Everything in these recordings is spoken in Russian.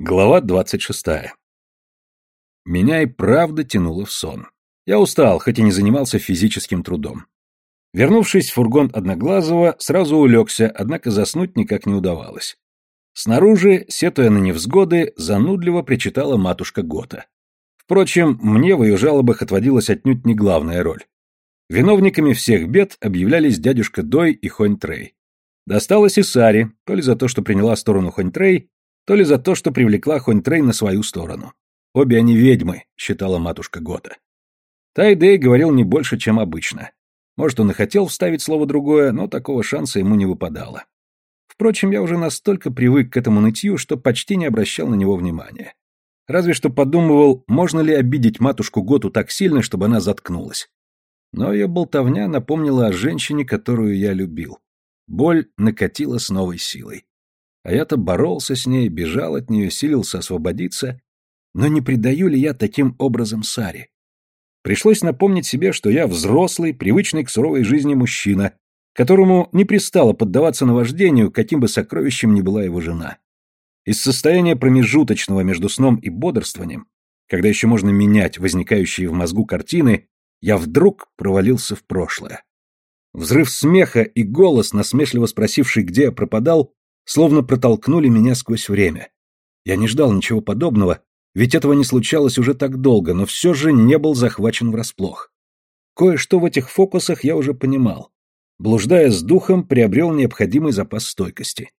Глава двадцать шестая. Меня и правда тянуло в сон. Я устал, хоть и не занимался физическим трудом. Вернувшись в фургон Одноглазого, сразу улегся, однако заснуть никак не удавалось. Снаружи, сетуя на невзгоды, занудливо причитала матушка Гота. Впрочем, мне в ее жалобах отводилась отнюдь не главная роль. Виновниками всех бед объявлялись дядюшка Дой и Хонь Трей. Досталось и Саре, то ли за то, что приняла сторону Хонь Трей, то ли за то, что привлекла Хонь-Трей на свою сторону. Обе они ведьмы, считала матушка Гота. Тайдей говорил не больше, чем обычно. Может, он и хотел вставить слово другое, но такого шанса ему не выпадало. Впрочем, я уже настолько привык к этому нытью, что почти не обращал на него внимания. Разве что подумывал, можно ли обидеть матушку Готу так сильно, чтобы она заткнулась. Но ее болтовня напомнила о женщине, которую я любил. Боль накатила с новой силой. А я-то боролся с ней, бежал от нее, силился освободиться. Но не предаю ли я таким образом Саре? Пришлось напомнить себе, что я взрослый, привычный к суровой жизни мужчина, которому не пристало поддаваться наваждению, каким бы сокровищем ни была его жена. Из состояния промежуточного между сном и бодрствованием, когда еще можно менять возникающие в мозгу картины, я вдруг провалился в прошлое. Взрыв смеха и голос, насмешливо спросивший, где я пропадал, словно протолкнули меня сквозь время. Я не ждал ничего подобного, ведь этого не случалось уже так долго, но все же не был захвачен врасплох. Кое-что в этих фокусах я уже понимал. Блуждая с духом, приобрел необходимый запас стойкости.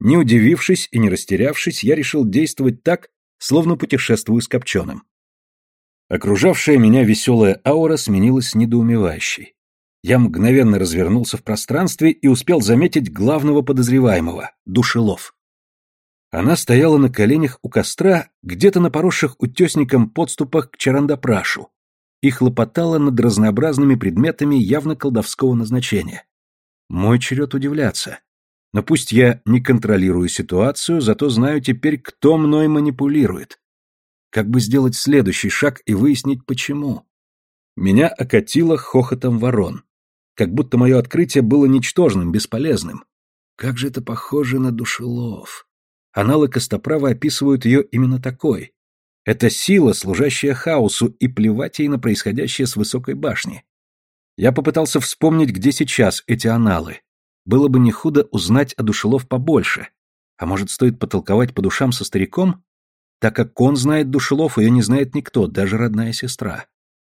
Не удивившись и не растерявшись, я решил действовать так, словно путешествую с Копченым. Окружавшая меня веселая аура сменилась недоумевающей. Я мгновенно развернулся в пространстве и успел заметить главного подозреваемого — Душелов. Она стояла на коленях у костра, где-то на поросших утесником подступах к Чарандапрашу, и хлопотала над разнообразными предметами явно колдовского назначения. Мой черед удивляться. Но пусть я не контролирую ситуацию, зато знаю теперь, кто мной манипулирует. Как бы сделать следующий шаг и выяснить, почему? Меня окатило хохотом ворон как будто мое открытие было ничтожным, бесполезным. Как же это похоже на душелов. Аналы Костоправа описывают ее именно такой. Это сила, служащая хаосу, и плевать ей на происходящее с высокой башни. Я попытался вспомнить, где сейчас эти аналы. Было бы не худо узнать о душелов побольше. А может, стоит потолковать по душам со стариком? Так как он знает душелов, ее не знает никто, даже родная сестра.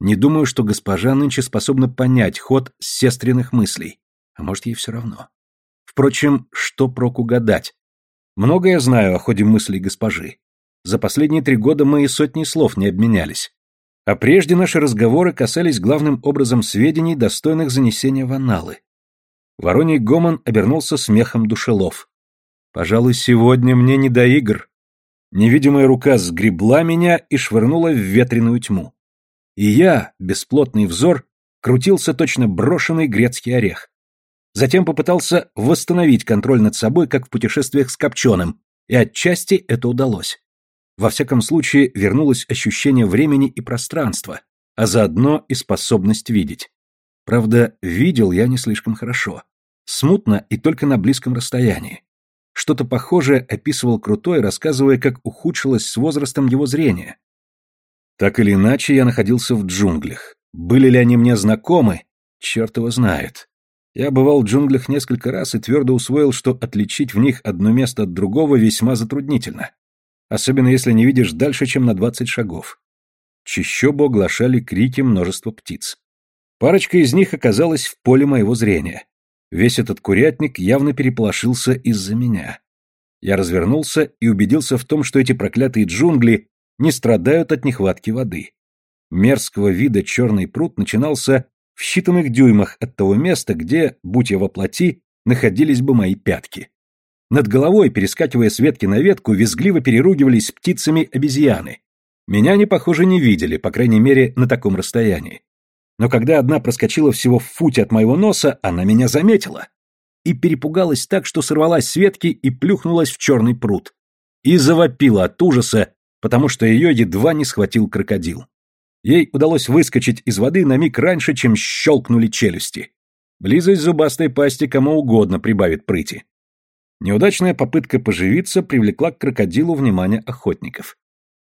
Не думаю, что госпожа нынче способна понять ход сестренных мыслей. А может, ей все равно. Впрочем, что проку гадать? Многое я знаю о ходе мыслей госпожи. За последние три года мы и сотни слов не обменялись. А прежде наши разговоры касались главным образом сведений, достойных занесения в анналы. Вороний гомон обернулся смехом душелов. «Пожалуй, сегодня мне не до игр». Невидимая рука сгребла меня и швырнула в ветреную тьму. И я, бесплотный взор, крутился точно брошенный грецкий орех. Затем попытался восстановить контроль над собой, как в путешествиях с Копченым, и отчасти это удалось. Во всяком случае, вернулось ощущение времени и пространства, а заодно и способность видеть. Правда, видел я не слишком хорошо. Смутно и только на близком расстоянии. Что-то похожее описывал Крутой, рассказывая, как ухудшилось с возрастом его зрение, так или иначе, я находился в джунглях. Были ли они мне знакомы? Черт его знает. Я бывал в джунглях несколько раз и твердо усвоил, что отличить в них одно место от другого весьма затруднительно. Особенно если не видишь дальше, чем на двадцать шагов. Чищобу оглашали крики множества птиц. Парочка из них оказалась в поле моего зрения. Весь этот курятник явно переполошился из-за меня. Я развернулся и убедился в том, что эти проклятые джунгли не страдают от нехватки воды. Мерзкого вида черный пруд начинался в считанных дюймах от того места, где, будь я во плоти, находились бы мои пятки. Над головой, перескакивая с ветки на ветку, визгливо переругивались птицами обезьяны. Меня они, похоже, не видели, по крайней мере, на таком расстоянии. Но когда одна проскочила всего в футе от моего носа, она меня заметила. И перепугалась так, что сорвалась с ветки и плюхнулась в черный пруд. И завопила от ужаса, потому что ее едва не схватил крокодил. Ей удалось выскочить из воды на миг раньше, чем щелкнули челюсти. Близость зубастой пасти кому угодно прибавит прыти. Неудачная попытка поживиться привлекла к крокодилу внимание охотников.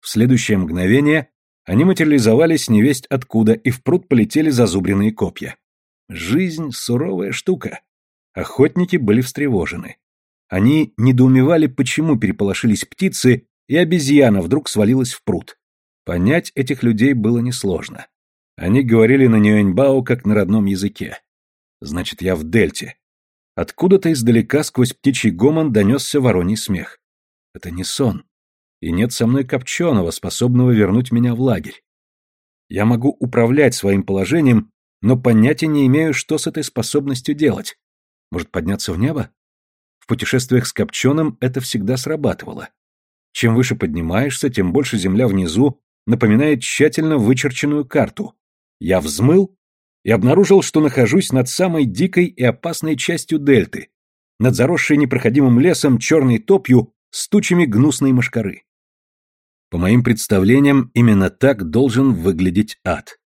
В следующее мгновение они материализовались невесть откуда и в пруд полетели зазубренные копья. Жизнь — суровая штука. Охотники были встревожены. Они недоумевали, почему переполошились птицы, и обезьяна вдруг свалилась в пруд. Понять этих людей было несложно. Они говорили на Нюэньбао как на родном языке. Значит, я в дельте. Откуда-то издалека сквозь птичий гомон донесся вороний смех. Это не сон. И нет со мной копченого, способного вернуть меня в лагерь. Я могу управлять своим положением, но понятия не имею, что с этой способностью делать. Может, подняться в небо? В путешествиях с Копченым это всегда срабатывало. Чем выше поднимаешься, тем больше земля внизу напоминает тщательно вычерченную карту. Я взмыл и обнаружил, что нахожусь над самой дикой и опасной частью дельты, над заросшей непроходимым лесом черной топью с тучами гнусной мошкары. По моим представлениям, именно так должен выглядеть ад.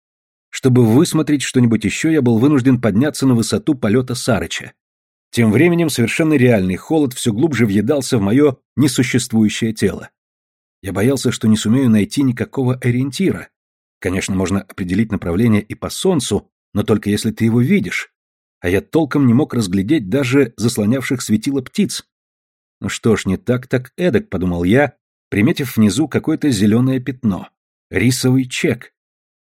Чтобы высмотреть что-нибудь еще, я был вынужден подняться на высоту полета Сарыча. Тем временем совершенно реальный холод все глубже въедался в мое несуществующее тело. Я боялся, что не сумею найти никакого ориентира. Конечно, можно определить направление и по солнцу, но только если ты его видишь. А я толком не мог разглядеть даже заслонявших светило птиц. Ну что ж, не так так эдак, подумал я, приметив внизу какое-то зеленое пятно. Рисовый чек.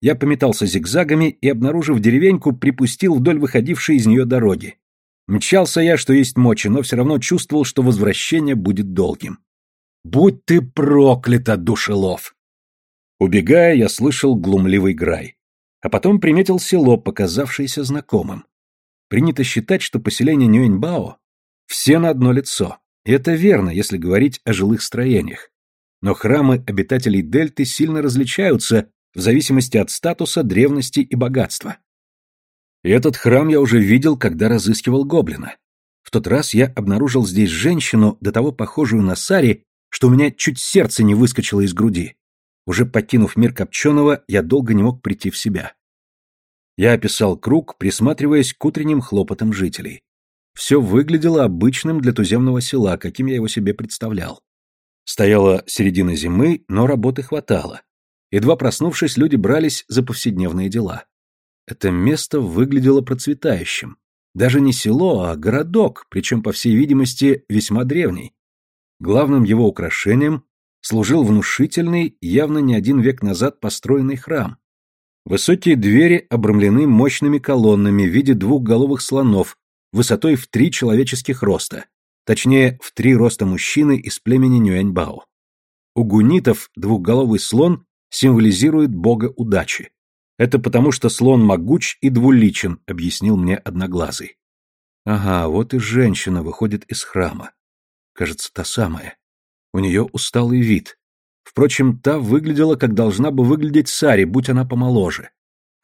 Я пометался зигзагами и, обнаружив деревеньку, припустил вдоль выходившей из нее дороги. Мчался я, что есть мочи, но все равно чувствовал, что возвращение будет долгим. «Будь ты проклята, душелов!» Убегая, я слышал глумливый грай. А потом приметил село, показавшееся знакомым. Принято считать, что поселение Нюэньбао все на одно лицо. И это верно, если говорить о жилых строениях. Но храмы обитателей Дельты сильно различаются в зависимости от статуса, древности и богатства. И этот храм я уже видел, когда разыскивал гоблина. В тот раз я обнаружил здесь женщину, до того похожую на Сари, что у меня чуть сердце не выскочило из груди. Уже покинув мир Копченого, я долго не мог прийти в себя. Я описал круг, присматриваясь к утренним хлопотам жителей. Все выглядело обычным для туземного села, каким я его себе представлял. Стояла середина зимы, но работы хватало. Едва проснувшись, люди брались за повседневные дела. Это место выглядело процветающим. Даже не село, а городок, причем, по всей видимости, весьма древний. Главным его украшением служил внушительный, явно не один век назад построенный храм. Высокие двери обрамлены мощными колоннами в виде двухголовых слонов высотой в три человеческих роста, точнее, в три роста мужчины из племени Нюэньбао. У гунитов двухголовый слон символизирует бога удачи. Это потому, что слон могуч и двуличен, объяснил мне одноглазый. Ага, вот и женщина выходит из храма. Кажется, та самая. У нее усталый вид. Впрочем, та выглядела, как должна бы выглядеть Сари, будь она помоложе.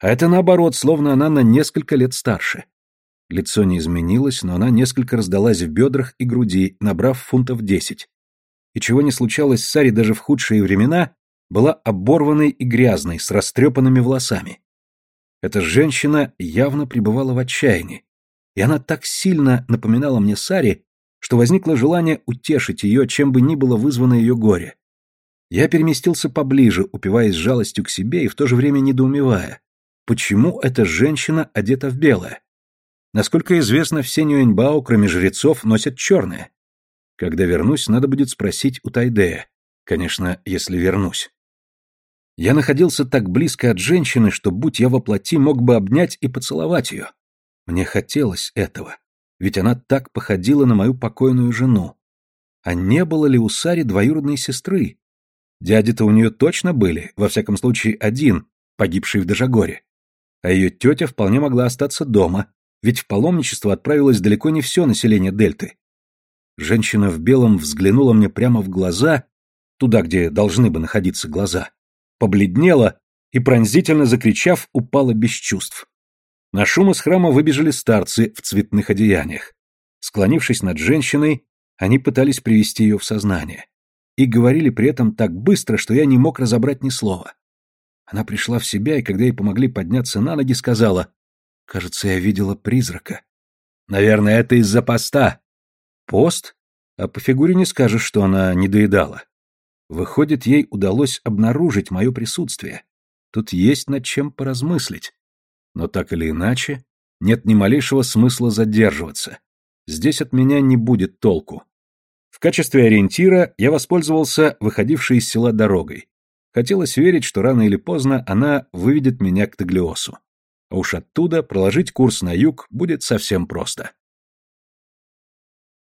А это наоборот, словно она на несколько лет старше. Лицо не изменилось, но она несколько раздалась в бедрах и груди, набрав фунтов десять. И чего не случалось с Сари даже в худшие времена, была оборванной и грязной, с растрепанными волосами. Эта женщина явно пребывала в отчаянии, и она так сильно напоминала мне Сари, что возникло желание утешить ее, чем бы ни было вызвано ее горе. Я переместился поближе, упиваясь жалостью к себе и в то же время недоумевая, почему эта женщина одета в белое. Насколько известно, все Нюэньбао, кроме жрецов, носят черное. Когда вернусь, надо будет спросить у Тайдея. Конечно, если вернусь. Я находился так близко от женщины, что, будь я воплоти, мог бы обнять и поцеловать ее. Мне хотелось этого, ведь она так походила на мою покойную жену. А не было ли у Сари двоюродной сестры? Дяди-то у нее точно были, во всяком случае один, погибший в Дежагоре. А ее тетя вполне могла остаться дома, ведь в паломничество отправилось далеко не все население Дельты. Женщина в белом взглянула мне прямо в глаза, туда, где должны бы находиться глаза, побледнела и, пронзительно закричав, упала без чувств. На шум из храма выбежали старцы в цветных одеяниях. Склонившись над женщиной, они пытались привести ее в сознание. И говорили при этом так быстро, что я не мог разобрать ни слова. Она пришла в себя, и когда ей помогли подняться на ноги, сказала, «Кажется, я видела призрака». «Наверное, это из-за поста». «Пост?» А по фигуре не скажешь, что она не доедала. Выходит, ей удалось обнаружить мое присутствие. Тут есть над чем поразмыслить. Но так или иначе, нет ни малейшего смысла задерживаться. Здесь от меня не будет толку. В качестве ориентира я воспользовался выходившей из села дорогой. Хотелось верить, что рано или поздно она выведет меня к Таглиосу. А уж оттуда проложить курс на юг будет совсем просто.